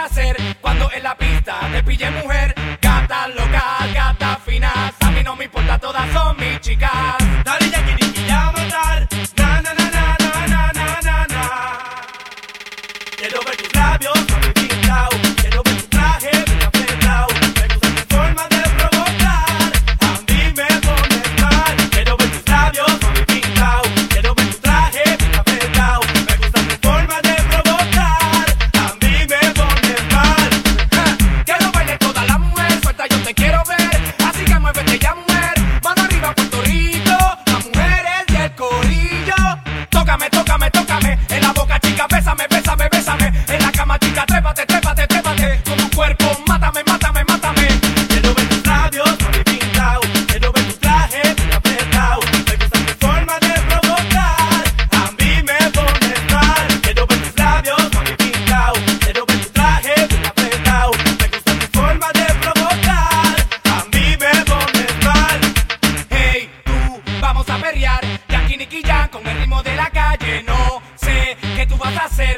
placer cuando en la pista te pille mujer. con el ritmo de la calle. No sé qué tú vas a hacer,